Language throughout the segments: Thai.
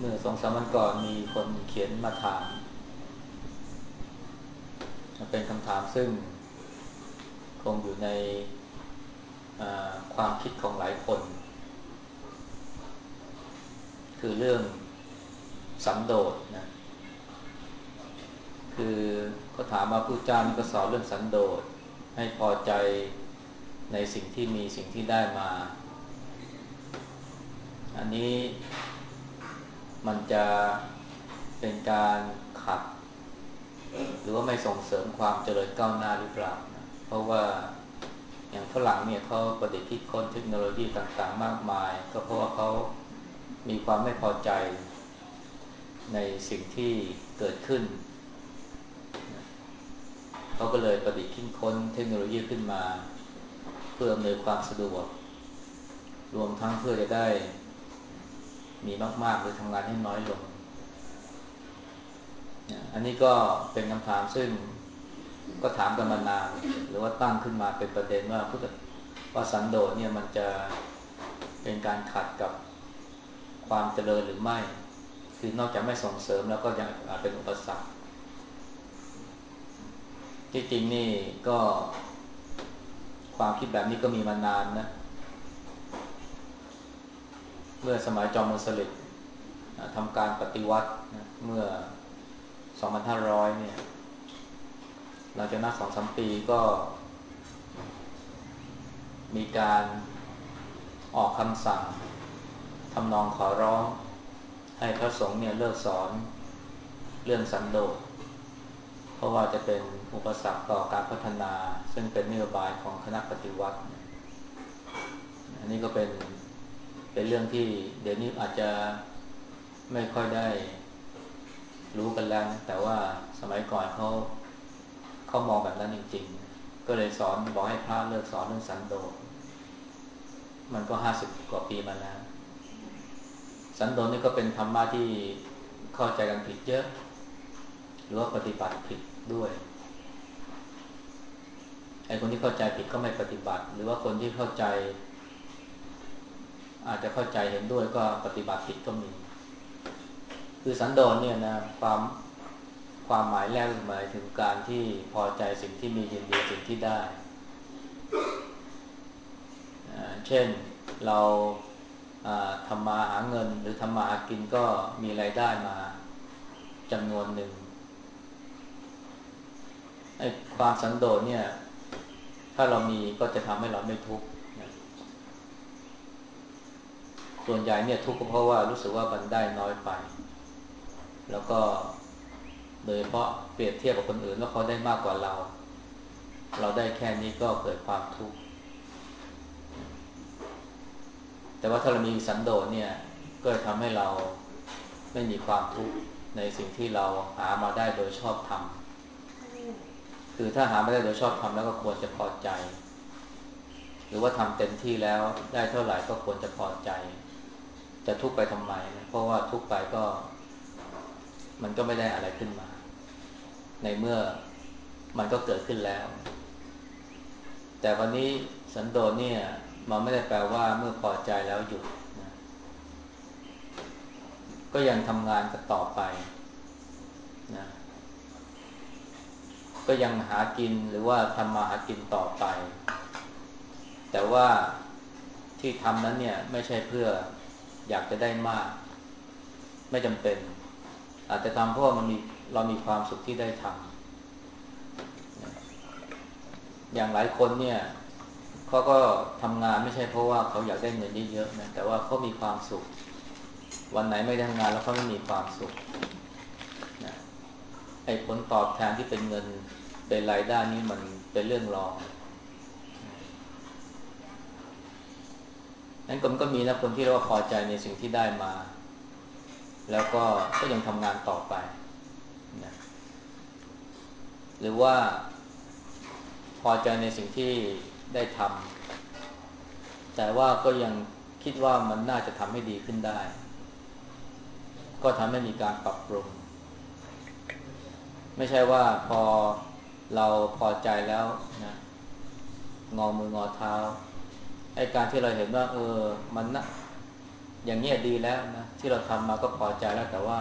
เมื่อสองสามวันก่อนมีคนเขียนมาถาม เป็นคำถามซึ่งคงอยู่ในความคิดของหลายคน คือเรื่องสันโดษนะ คือก็ถามว่าผู้จ้าก็สอนเรื่องสันโดษให้พอใจในสิ่งที่มีสิ่งที่ได้มา อันนี้ มันจะเป็นการขัด หรือว่าไม่ส่งเสริมความเจริญก้าวหน้าหรือเปล่านะเพราะว่าอย่างฝรั่งเนี่ยเขาประดิษฐ์คิดค้นเทคโนโลยีต่างๆ มากมาย ก็เพราะว่าเขามีความไม่พอใจในสิ่งที่เกิดขึ้น เขาก็เลยประดิษฐ์คิดค้นเทคโนโลยีขึ้นมา เพื่ออำนวยความสะดวก รวมทั้งเพื่อจะได้ มีมากๆหรือทำงานให้น้อยลง อันนี้ก็เป็นคำถามซึ่งก็ถามกันมานาน หรือว่าตั้งขึ้นมาเป็นประเด็นว่าพุทธว่าสันโดษเนี่ยมันจะเป็นการขัดกับความเจริญหรือไม่ คือนอกจากไม่ส่งเสริมแล้วก็ยังอาจเป็นอุปสรรคที่จริงนี่ก็ความคิดแบบนี้ก็มีมานานนะ เมื่อสมัยจอมมัสลิดทำการปฏิวัติเมื่อ 2,500 เนี่ยหลังจากนั้นสองสามปีก็ มีการออกคำสั่งทำนองขอร้อง ให้พระสงฆ์เนี่ยเลิกสอนเรื่องสันโดษเพราะว่าจะเป็นอุปสรรคต่อการพัฒนา ซึ่งเป็นนโยบายของคณะปฏิวัติ อันนี้ก็เป็น เป็นเรื่องที่เดี๋ยวนี้อาจจะไม่ค่อยได้รู้กันแล้วแต่ว่าสมัยก่อนเขาเขามองแบบนั้นจริง ๆ ก็เลยสอนบอกให้พระเลิกสอนเรื่องสันโดษมันก็ห้าสิบกว่าปีมาแล้ว สันโดษนี่ก็เป็นธรรมะที่เข้าใจกันผิดเยอะ หรือว่าปฏิบัติผิดด้วยไอ้คนที่เข้าใจผิดก็ไม่ปฏิบัติ หรือว่าคนที่เข้าใจ อาจจะเข้าใจเห็นด้วยก็ปฏิบัติผิดก็มี คือสันโดษเนี่ยนะความความหมายแรกหมายถึงการที่พอใจสิ่งที่มียินดีสิ่งที่ได้ เช่นเราทำมาหาเงินหรือทำมาหากินก็มีไรายได้มาจำนวนหนึ่งไอ้ความสันโดษเนี่ย ถ้าเรามีก็จะทำให้เราไม่ทุกข์ ส่วนใหญ่เนี่ยทุกข์ก็เพราะว่ารู้สึกว่ามันได้น้อยไป แล้วก็โดยเพราะเปรียบเทียบกับคนอื่นว่าเขาได้มากกว่าเรา เราได้แค่นี้ก็เกิดความทุกข์แต่ว่าถ้าเรามีสันโดษเนี่ยก็ทำให้เราไม่มีความทุกข์ในสิ่งที่เราหามาได้โดยชอบทำคือถ้าหาไม่ได้โดยชอบทำแล้วก็ควรจะพอใจ หรือว่าทำเต็มที่แล้วได้เท่าไหร่ก็ควรจะพอใจ จะทุกข์ไปทำไม เพราะว่าทุกข์ไปก็ มันก็ไม่ได้อะไรขึ้นมา ในเมื่อมันก็เกิดขึ้นแล้ว แต่วันนี้สันโดษเนี่ย มันไม่ได้แปลว่าเมื่อพอใจแล้วหยุดนะก็ยังทำงานกันต่อไปนะก็ยังหากินหรือว่าทำมาหากินต่อไป แต่ว่าที่ทำนั้นเนี่ย ไม่ใช่เพื่อ อยากจะได้มาก ไม่จำเป็น อาจจะทำเพราะมันมีเรามีความสุขที่ได้ทำอย่างหลายคนเนี่ยเขาก็ทำงานไม่ใช่เพราะว่าเขาอยากได้เงินเยอะๆนะแต่ว่าเขามีความสุข วันไหนไม่ทำงานแล้วเขาไม่มีความสุขนะไอ้ผลตอบแทนที่เป็นเงินเป็นรายได้นี้มันเป็นเรื่องรอง นั้นก็มันก็มีนะคนที่เรียกว่าพอใจในสิ่งที่ได้มา แล้วก็ก็ยังทำงานต่อไปนะหรือว่าพอใจในสิ่งที่ได้ทำแต่ว่าก็ยังคิดว่ามันน่าจะทำให้ดีขึ้นได้ ก็ทำให้มีการปรับปรุง ไม่ใช่ว่าพอเราพอใจแล้วนะงอมืองอเท้า ไอการที่เราเห็นว่า เออ มันนะอย่างนี้ดีแล้วนะ ที่เราทำมาก็พอใจแล้วแต่ว่า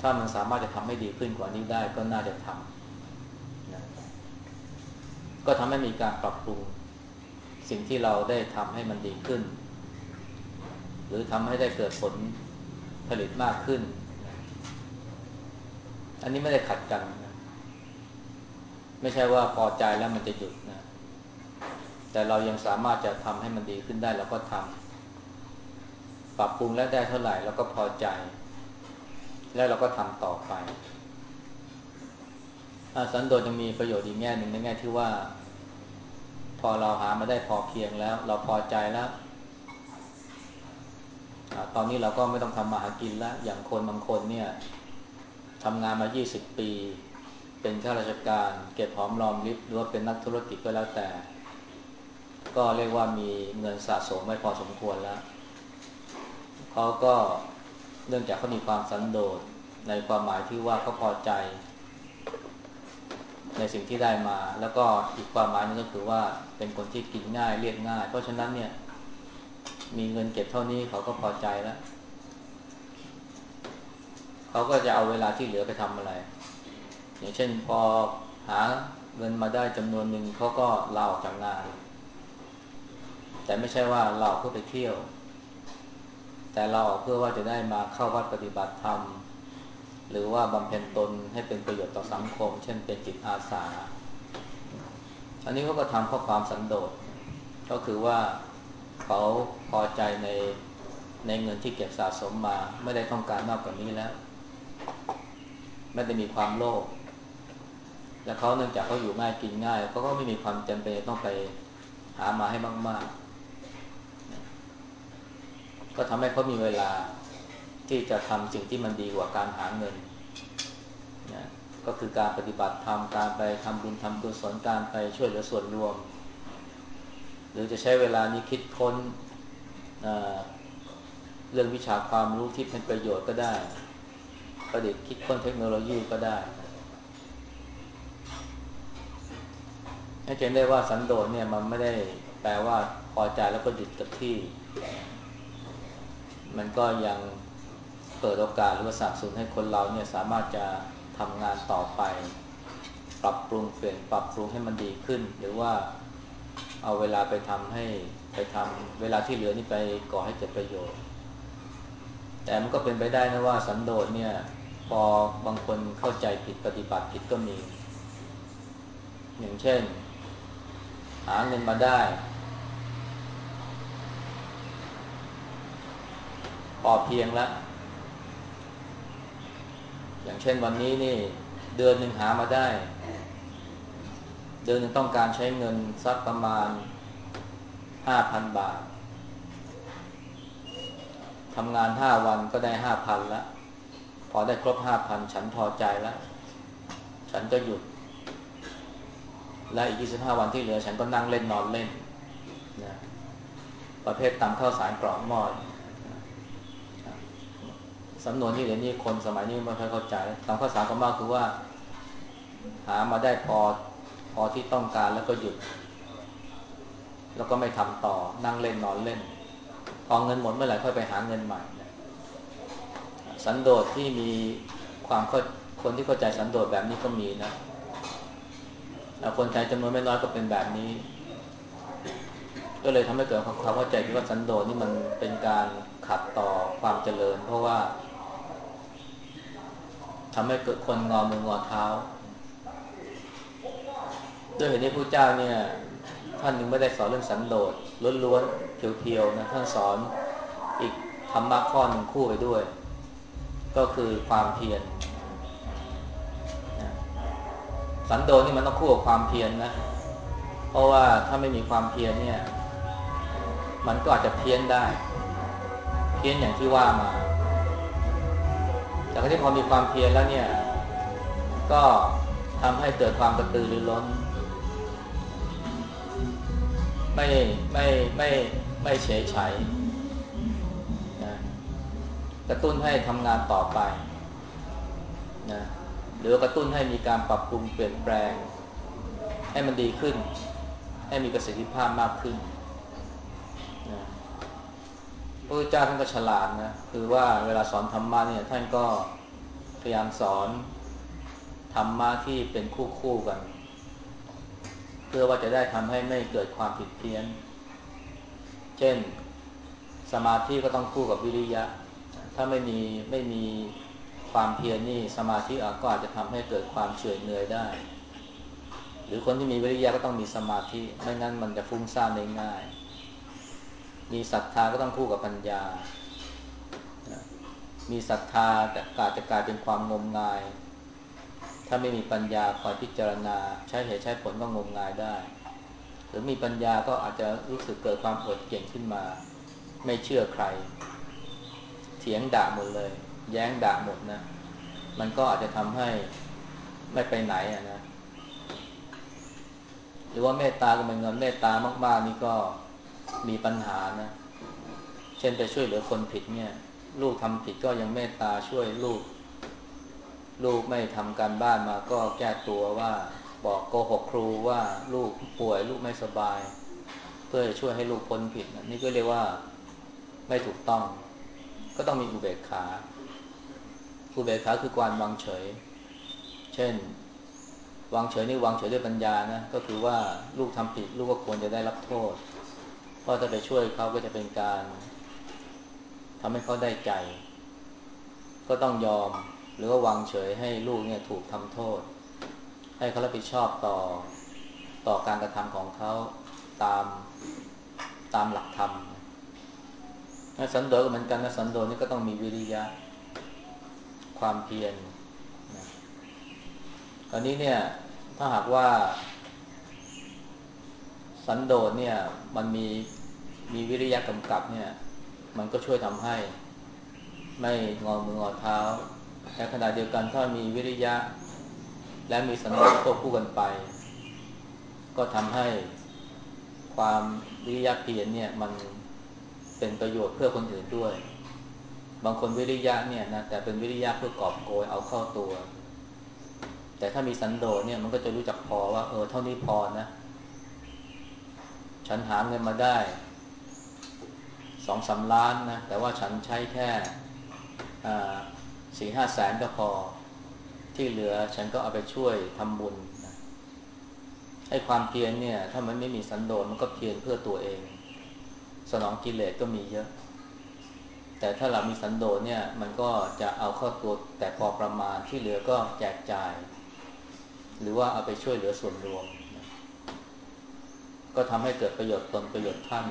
ถ้ามันสามารถจะทำให้ดีขึ้นกว่านี้ได้ก็น่าจะทำนะก็ทำให้มีการปรับปรุงสิ่งที่เราได้ทำให้มันดีขึ้น หรือทำให้ได้เกิดผลผลิตมากขึ้น อันนี้ไม่ได้ขัดกันนะไม่ใช่ว่าพอใจแล้วมันจะหยุดนะ แต่เรายังสามารถจะทำให้มันดีขึ้นได้เราก็ทำปรับปรุงแล้วได้เท่าไหร่เราก็พอใจ แล้วเราก็ทำต่อไปสันโดษยังมีประโยชน์อีกแง่หนึ่งในแง่ที่ว่า พอเราหามาได้พอเพียงแล้ว เราพอใจแล้วตอนนี้เราก็ไม่ต้องทำมาหากินแล้ว อย่างคนบางคนเนี่ยทำงานมา 20 ปี เป็นข้าราชการ เก็บหอมรอมริบหรือว่าเป็นนักธุรกิจก็แล้วแต่ ก็เรียกว่ามีเงินสะสมไม่พอสมควรแล้วเขาก็เนื่องจากเขามีความสันโดษในความหมายที่ว่าเขาพอใจ ในสิ่งที่ได้มา แล้วก็อีกความหมายนึงก็คือว่าเป็นคนที่กินง่ายเรียกง่าย เพราะฉะนั้นเนี่ยมีเงินเก็บเท่านี้เขาก็พอใจแล้วเขาก็จะเอาเวลาที่เหลือไปทำอะไร อย่างเช่นพอหาเงินมาได้จำนวนหนึ่งเขาก็ลาออกจากงาน แต่ไม่ใช่ว่าเราเพื่อไปเที่ยว แต่เราเพื่อว่าจะได้มาเข้าวัดปฏิบัติธรรม หรือว่าบำเพ็ญตนให้เป็นประโยชน์ต่อสังคม เช่นเป็นจิตอาสา อันนี้เขาก็ทำเพราะความสันโดษ ก็คือว่าเขาพอใจในในเงินที่เก็บสะสมมา ไม่ได้ต้องการมากกว่านี้แล้ว ไม่ได้มีความโลภและเขาเนื่องจากเขาอยู่ง่ายกินง่ายเขาก็ไม่มีความจำเป็นต้องไปหามาให้มาก ๆ ก็ทำให้เขามีเวลาที่จะทำสิ่งที่มันดีกว่าการหาเงินนะก็คือการปฏิบัติธรรมการไปทำบุญทำกุศลการไปช่วยเหลือส่วนรวม หรือจะใช้เวลานี้คิดค้นเรื่องวิชาความรู้ที่เป็นประโยชน์ก็ได้ประดิษฐ์คิดค้นเทคโนโลยีก็ได้ให้เห็นได้ว่าสันโดษเนี่ยมันไม่ได้แปลว่าพอใจแล้วก็หยุดกับที่ มันก็ยังเปิดโอกาสหรือว่าสนับสนุนให้คนเราเนี่ยสามารถจะทำงานต่อไป ปรับปรุงเปลี่ยนปรับปรุงให้มันดีขึ้น หรือว่าเอาเวลาไปทำให้ไปทำเวลาที่เหลือนี่ไปก่อให้เกิดประโยชน์ แต่มันก็เป็นไปได้นะว่าสันโดษเนี่ยพอบางคนเข้าใจผิดปฏิบัติผิดก็มี อย่างเช่น หาเงินมาได้ พอเพียงแล้วอย่างเช่นวันนี้นี่ เดือนหนึ่งหามาได้ เดือนหนึ่งต้องการใช้เงินสักประมาณห้าพันบาททำงานห้าวันก็ได้ห้าพันล้วพอได้ครบห้าพันฉันพอใจแล้ว ฉันก็หยุด และอีกยี่สิบห้าวันที่เหลือ ฉันก็นั่งเล่นนอนเล่นนะประเภทตำข้าวสารกรอบมอด สำนวนที่เดี๋ยวนี้คนสมัยนี้ไม่ค่อยเข้าใจตำข้าวสารกรอบมอดคือว่า หามาได้พอพอที่ต้องการแล้วก็หยุด แล้วก็ไม่ทำต่อนั่งเล่นนอนเล่น พอเงินหมดเมื่อไหร่ค่อยไปหาเงินใหม่สันโดษที่มีความคนที่เข้าใจสันโดษแบบนี้ก็มีนะคนไทยจำนวนไม่น้อยก็เป็นแบบนี้ ก็เลยทำให้เกิดความเข้าใจที่ว่าสันโดษนี่มันเป็นการขัดต่อความเจริญ เพราะว่า ทำให้เกิดคนงอมืองอเท้า ด้วยเหตุนี้พระเจ้าเนี่ย ท่านยังไม่ได้สอนเรื่องสันโดษล้วนๆเพียวๆนะท่านสอนอีกธรรมะข้อหนึ่งคู่ไปด้วย ก็คือความเพียรสันโดษนี่มันต้องคู่กับความเพียรนนะ เพราะว่าถ้าไม่มีความเพียรเนี่ย มันก็อาจจะเพี้ยนได้ เพี้ยนอย่างที่ว่ามา แต่ที่พอมีความเพียรแล้วเนี่ย ก็ทำให้เกิดความกระตือรือร้น ไม่ไม่ไม่ไม่เฉยเฉยนะกระตุ้นให้ทำงานต่อไปนะหรือกระตุ้นให้มีการปรับปรุงเปลี่ยนแปลง ให้มันดีขึ้น ให้มีประสิทธิภาพมากขึ้น ระพุทธเจ้าท่านก็ฉลาดนะคือว่าเวลาสอนธรรมะเนี่ยท่านก็พยายามสอนธรรมะที่เป็นคู่คู่กัน เพื่อว่าจะได้ทำให้ไม่เกิดความผิดเพี้ยน เช่นสมาธิก็ต้องคู่กับวิริยะ ถ้าไม่มีไม่มีความเพียรนี่สมาธิก็อาจจะทำให้เกิดความเฉื่อยเหนื่อยได้ หรือคนที่มีวิริยะก็ต้องมีสมาธิไม่งั้นมันจะฟุ้งซ่านได้ง่าย มีศรัทธาก็ต้องคู่กับปัญญา มีศรัทธาแต่กาจะกลายเป็นความงมงาย ถ้าไม่มีปัญญาคอยพิจารณา ใช้เหตุใช้ผลก็งมงายได้ หรือมีปัญญาก็อาจจะรู้สึกเกิดความอดเก่งขึ้นมา ไม่เชื่อใคร เถียงด่าหมดเลย แย้งด่าหมดนะ มันก็อาจจะทำให้ไม่ไปไหนอะนะ หรือว่าเมตตาก็เหมือนกันเมตตามากๆนี่ก็ มีปัญหานะ เช่นไปช่วยเหลือคนผิดเนี่ย ลูกทำผิดก็ยังเมตตาช่วยลูก ลูกไม่ทำการบ้านมาก็แก้ตัวว่าบอกโกหกครูว่าลูกป่วยลูกไม่สบาย เพื่อจะช่วยให้ลูกพ้นผิดนะนี่ก็เรียกว่าไม่ถูกต้อง ก็ต้องมีอุเบกขาอุเบกขาคือการวางเฉย เช่น วางเฉยนี่วางเฉยด้วยปัญญานะก็คือว่าลูกทำผิดลูกก็ควรจะได้รับโทษ เพราะถ้าไปช่วยเขาก็จะเป็นการทำให้เขาได้ใจ ก็ต้องยอมหรือว่าวางเฉยให้ลูกเนี่ยถูกทำโทษ ให้เขารับผิดชอบต่อต่อการกระทำของเขาตามตามหลักธรรมสันโดษก็เหมือนกันนะสันโดษนี่ก็ต้องมีวิริยะ ความเพียรนะตอนนี้เนี่ยถ้าหากว่า สันโดษเนี่ยมันมีมีวิริยะกำกับเนี่ย มันก็ช่วยทำให้ ไม่งอมืองอเท้าแต่ขณะเดียวกันถ้ามีวิริยะ และมีสันโดษควบคู่กันไป ก็ทำให้ความวิริยะเพียรเนี่ยมันเป็นประโยชน์เพื่อคนอื่นด้วย บางคนวิริยะเนี่ยนะแต่เป็นวิริยะเพื่อกอบโกยเอาเข้าตัว แต่ถ้ามีสันโดษเนี่ยมันก็จะรู้จักพอว่า เออเท่านี้พอนะ ฉันหาเงินมาได้สองสาล้านนะ แต่ว่าฉันใช้แค่สี่ห้าแสนก็พอ ที่เหลือฉันก็เอาไปช่วยทำบุญนะให้ความเพียรเนี่ย ถ้ามันไม่มีสันโดษมันก็เพียรเพื่อตัวเอง สนองกิเลสก็มีเยอะ แต่ถ้าเรามีสันโดษเนี่ย มันก็จะเอาเข้าตัวแต่พอประมาณที่เหลือก็แจกจ่าย หรือว่าเอาไปช่วยเหลือส่วนรวม ก็ทำให้เกิดประโยชน์ตนประโยชน์ท่าน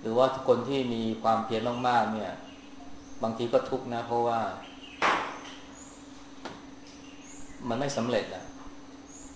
หรือว่าคนที่มีความเพียรมากๆเนี่ย บางทีก็ทุกข์นะ เพราะว่า มันไม่สำเร็จนะ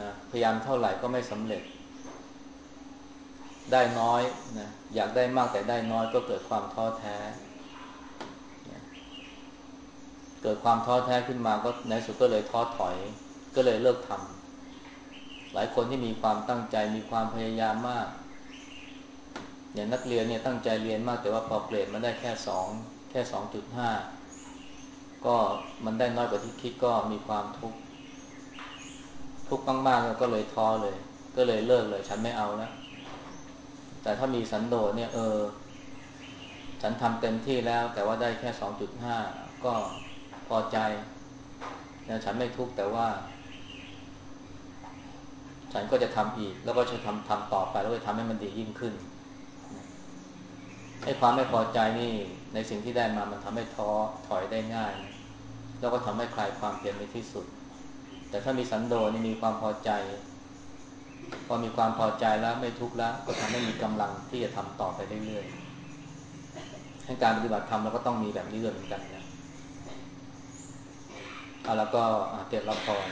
นะพยายามเท่าไหร่ก็ไม่สำเร็จ ได้น้อยนะอยากได้มากแต่ได้น้อยก็เกิดความท้อแท้ เกิดความท้อแท้ขึ้นมาก็ในสุดก็เลยท้อถอย ก็เลยเลิกทำ หลายคนที่มีความตั้งใจมีความพยายามมากอย่างนักเรียนเนี่ยตั้งใจเรียนมากแต่ว่าพอเกรดมันได้แค่สองแค่สองจุดห้าก็มันได้น้อยกว่าที่คิดก็มีความทุกข์ทุกข์มากๆก็เลยท้อเลย ก็เลยเลิกเลย ฉันไม่เอาแล้วแต่ถ้ามีสันโดษเนี่ย เออ ฉันทำเต็มที่แล้ว แต่ว่าได้แค่สองจุดห้าก็พอใจนะฉันไม่ทุกข์แต่ว่า ฉันก็จะทำอีก แล้วก็จะทำทำต่อไป แล้วก็ทำให้มันดียิ่งขึ้นให้ความไม่พอใจนี่ในสิ่งที่ได้มามันทำให้ท้อถอยได้ง่าย แล้วก็ทำให้คลายความเพียรในที่สุด แต่ถ้ามีสันโดษนี่มีความพอใจ พอมีความพอใจแล้วไม่ทุกข์แล้ว ก็ทำให้มีกำลังที่จะทำต่อไปเรื่อยๆให้การปฏิบัติธรรมเราก็ต้องมีแบบนี้ด้วยเหมือนกันนะเอาแล้วก็เตรียมรับพร